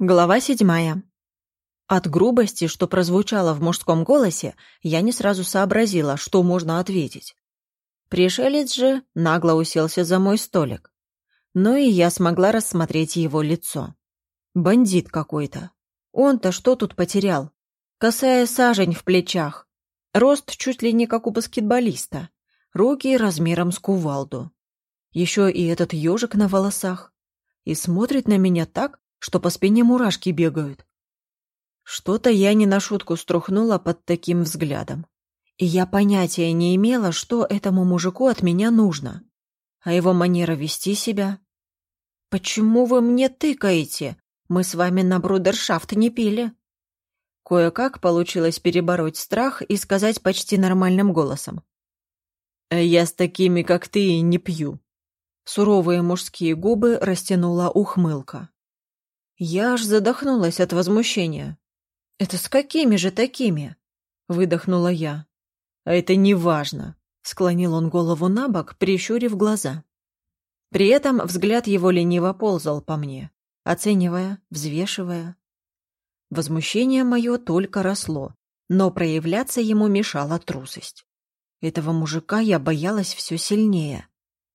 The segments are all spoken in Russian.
Глава седьмая. От грубости, что прозвучало в мужском голосе, я не сразу сообразила, что можно ответить. Пришелец же нагло уселся за мой столик. Но и я смогла рассмотреть его лицо. Бандит какой-то. Он-то что тут потерял? Косая сажень в плечах. Рост чуть ли не как у баскетболиста. Руки размером с кувалду. Еще и этот ежик на волосах. И смотрит на меня так, что по спине мурашки бегают. Что-то я не на шутку струхнула под таким взглядом. И я понятия не имела, что этому мужику от меня нужно. А его манера вести себя... «Почему вы мне тыкаете? Мы с вами на брудершафт не пили». Кое-как получилось перебороть страх и сказать почти нормальным голосом. «Я с такими, как ты, не пью». Суровые мужские губы растянула ухмылка. Я аж задохнулась от возмущения. «Это с какими же такими?» — выдохнула я. «А это не важно», — склонил он голову на бок, прищурив глаза. При этом взгляд его лениво ползал по мне, оценивая, взвешивая. Возмущение мое только росло, но проявляться ему мешала трусость. Этого мужика я боялась все сильнее.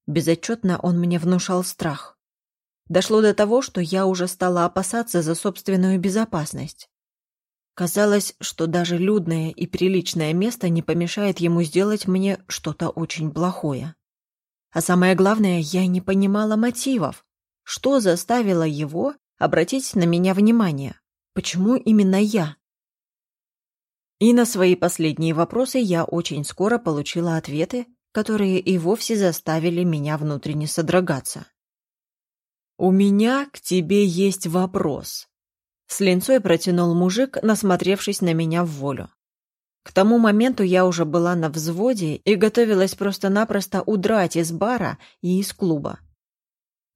Безотчетно он мне внушал страх. Дошло до того, что я уже стала опасаться за собственную безопасность. Казалось, что даже людное и приличное место не помешает ему сделать мне что-то очень плохое. А самое главное, я не понимала мотивов. Что заставило его обратить на меня внимание? Почему именно я? И на свои последние вопросы я очень скоро получила ответы, которые и вовсе заставили меня внутренне содрогаться. «У меня к тебе есть вопрос», — с линцой протянул мужик, насмотревшись на меня в волю. К тому моменту я уже была на взводе и готовилась просто-напросто удрать из бара и из клуба.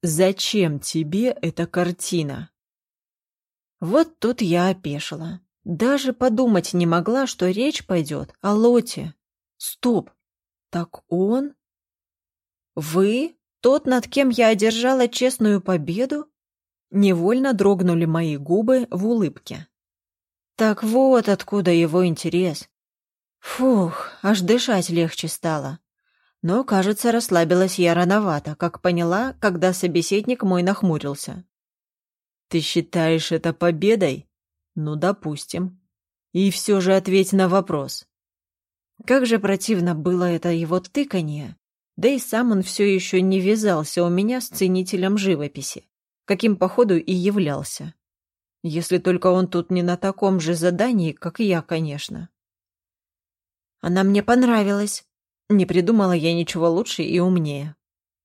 «Зачем тебе эта картина?» Вот тут я опешила. Даже подумать не могла, что речь пойдет о Лоте. Стоп! Так он? Вы? Тот, над кем я одержала честную победу? Невольно дрогнули мои губы в улыбке. Так вот откуда его интерес. Фух, аж дышать легче стало. Но, кажется, расслабилась я рановато, как поняла, когда собеседник мой нахмурился. «Ты считаешь это победой? Ну, допустим. И все же ответь на вопрос. Как же противно было это его тыканье, да и сам он все еще не вязался у меня с ценителем живописи, каким походу и являлся. Если только он тут не на таком же задании, как я, конечно. Она мне понравилась. Не придумала я ничего лучше и умнее.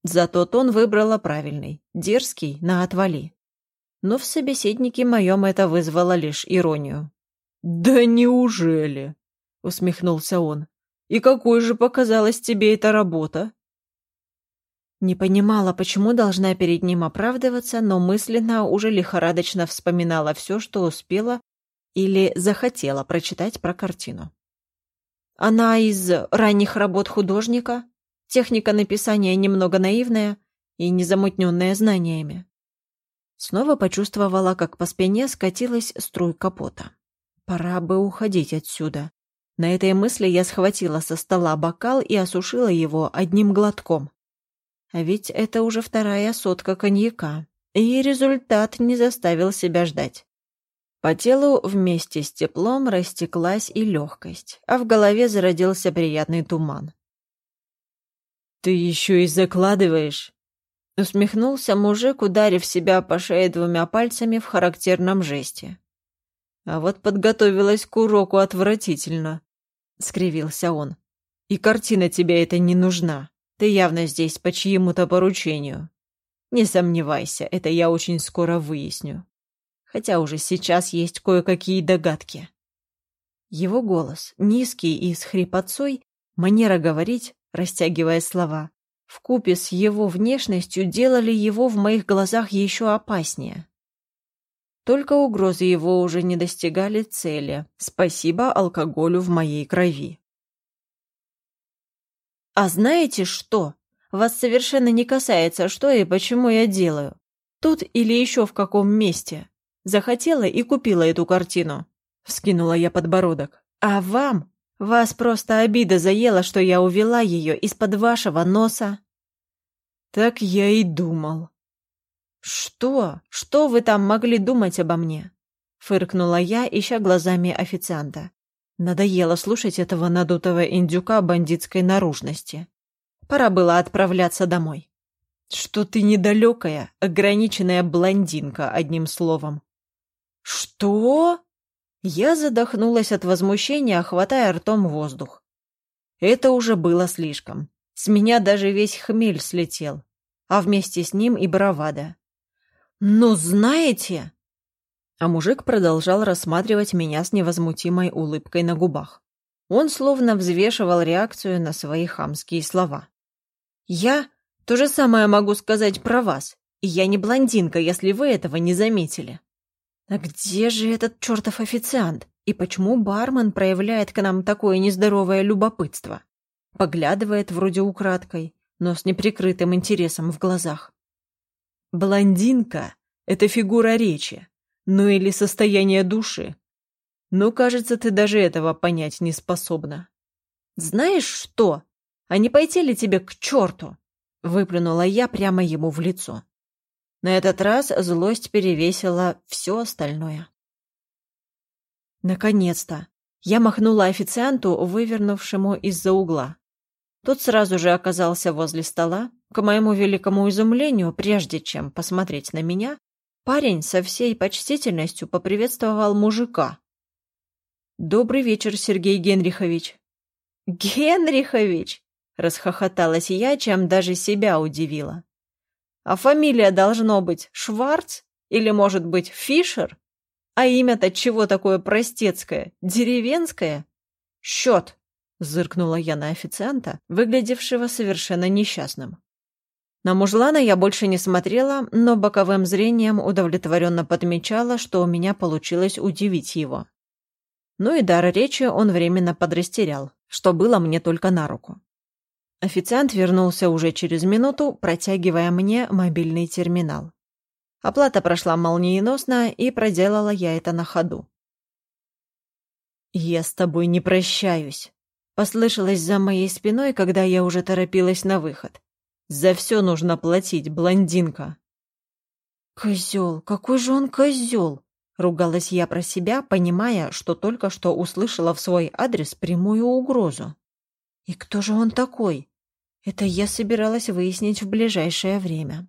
Зато тон выбрала правильный, дерзкий, на отвали. Но в собеседнике моем это вызвало лишь иронию. «Да неужели?» — усмехнулся он. «И какой же показалась тебе эта работа?» Не понимала, почему должна перед ним оправдываться, но мысленно уже лихорадочно вспоминала все, что успела или захотела прочитать про картину. Она из ранних работ художника, техника написания немного наивная и незамутненная знаниями. Снова почувствовала, как по спине скатилась струйка пота. Пора бы уходить отсюда. На этой мысли я схватила со стола бокал и осушила его одним глотком. А ведь это уже вторая сотка коньяка, и результат не заставил себя ждать. По телу вместе с теплом растеклась и легкость, а в голове зародился приятный туман. «Ты еще и закладываешь!» Усмехнулся мужик, ударив себя по шее двумя пальцами в характерном жесте. «А вот подготовилась к уроку отвратительно», — скривился он. «И картина тебе это не нужна». Ты явно здесь по чьему-то поручению. Не сомневайся, это я очень скоро выясню. Хотя уже сейчас есть кое-какие догадки. Его голос, низкий и с хрипотцой, манера говорить, растягивая слова, вкупе с его внешностью делали его в моих глазах еще опаснее. Только угрозы его уже не достигали цели. Спасибо алкоголю в моей крови. А знаете что? Вас совершенно не касается, что и почему я делаю. Тут или еще в каком месте. Захотела и купила эту картину. Вскинула я подбородок. А вам? Вас просто обида заела, что я увела ее из-под вашего носа. Так я и думал. Что? Что вы там могли думать обо мне? Фыркнула я, ища глазами официанта. Надоело слушать этого надутого индюка бандитской наружности. Пора было отправляться домой. Что ты недалекая, ограниченная блондинка, одним словом. Что? Я задохнулась от возмущения, хватая ртом воздух. Это уже было слишком. С меня даже весь хмель слетел, а вместе с ним и бравада. «Ну, знаете...» А мужик продолжал рассматривать меня с невозмутимой улыбкой на губах. Он словно взвешивал реакцию на свои хамские слова. «Я то же самое могу сказать про вас, и я не блондинка, если вы этого не заметили». «А где же этот чертов официант? И почему бармен проявляет к нам такое нездоровое любопытство?» Поглядывает вроде украдкой, но с неприкрытым интересом в глазах. «Блондинка — это фигура речи, ну или состояние души. Но, кажется, ты даже этого понять не способна. Знаешь что? А не пойти ли тебе к черту?» Выплюнула я прямо ему в лицо. На этот раз злость перевесила все остальное. Наконец-то! Я махнула официанту, вывернувшему из-за угла. Тот сразу же оказался возле стола. К моему великому изумлению, прежде чем посмотреть на меня, парень со всей почтительностью поприветствовал мужика. «Добрый вечер, Сергей Генрихович». «Генрихович!» — расхохоталась я, чем даже себя удивила. «А фамилия должно быть Шварц или, может быть, Фишер? А имя-то чего такое простецкое, деревенское? Счет!» — зыркнула я на официанта, выглядевшего совершенно несчастным. На мужлана я больше не смотрела, но боковым зрением удовлетворенно подмечала, что у меня получилось удивить его. Ну и дар речи он временно подрастерял, что было мне только на руку. Официант вернулся уже через минуту, протягивая мне мобильный терминал. Оплата прошла молниеносно, и проделала я это на ходу. «Я с тобой не прощаюсь», — послышалось за моей спиной, когда я уже торопилась на выход. За все нужно платить, блондинка. Козел, какой же он козел! Ругалась я про себя, понимая, что только что услышала в свой адрес прямую угрозу. И кто же он такой? Это я собиралась выяснить в ближайшее время.